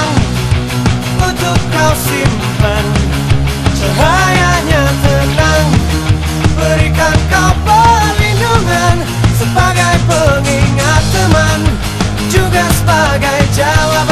tenang untuk kau simpan. Cahayanya tenang. Berikan kau perlindungan Sebagai pengingat teman Juga sebagai jawaban